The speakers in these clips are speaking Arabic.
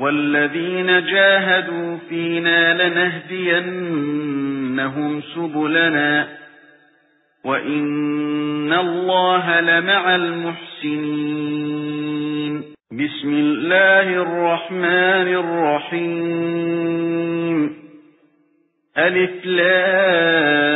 وَالَّذِينَ جَاهَدُوا فِينَا لَنَهْدِيَنَّهُمْ سُبُلَنَا وَإِنَّ اللَّهَ لَمَعَ الْمُحْسِنِينَ. بِسْمِ اللَّهِ الرَّحْمَنِ الرَّحِيمِ. أَلِف لام.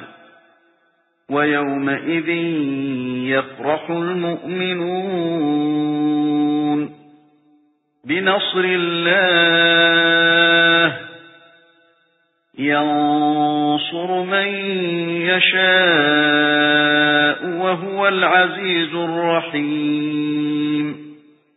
ويومئذ يفرح المؤمنون. بنصر الله ينصر من يشاء وهو العزيز الرحيم.